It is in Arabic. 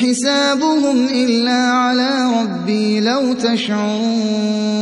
حسابهم إلا على ربي لو تشعرون.